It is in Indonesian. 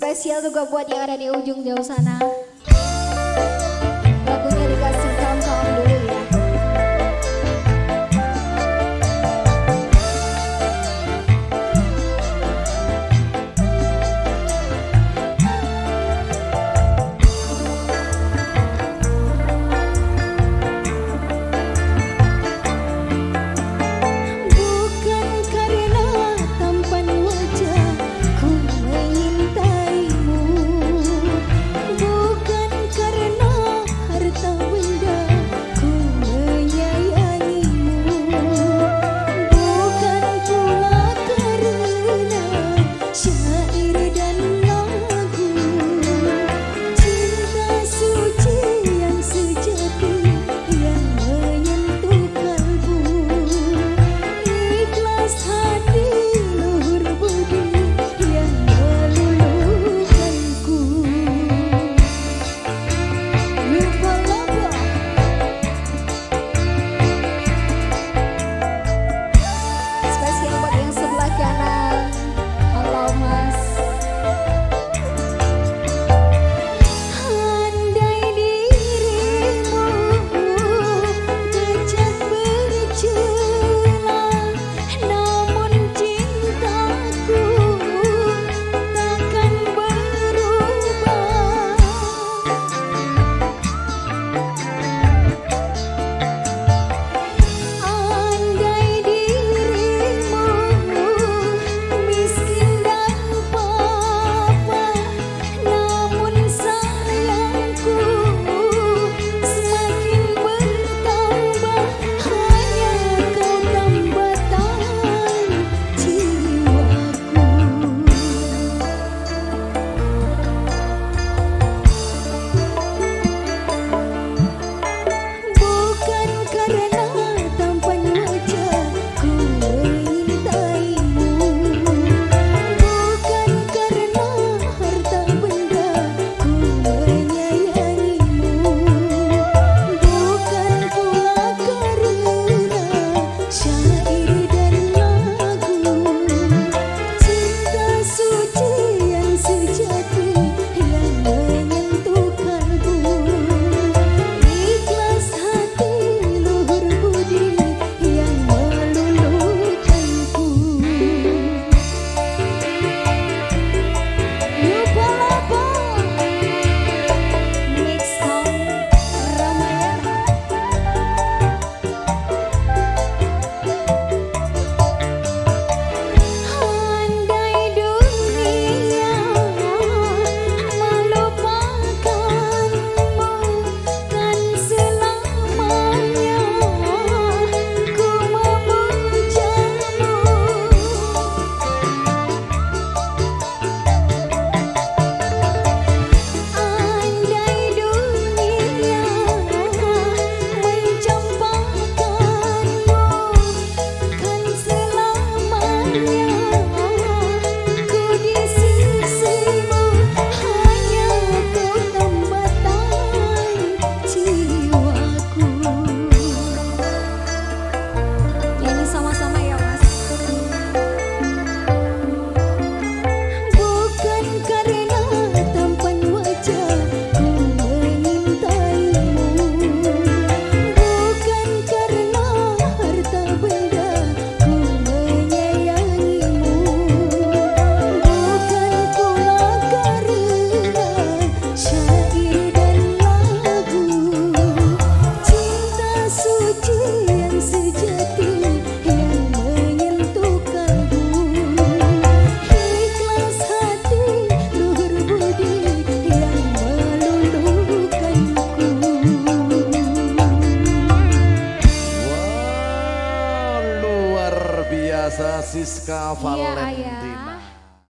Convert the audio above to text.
Spesial juga buat yang ada di ujung jauh sana. Biasa Siska iya, Valentina.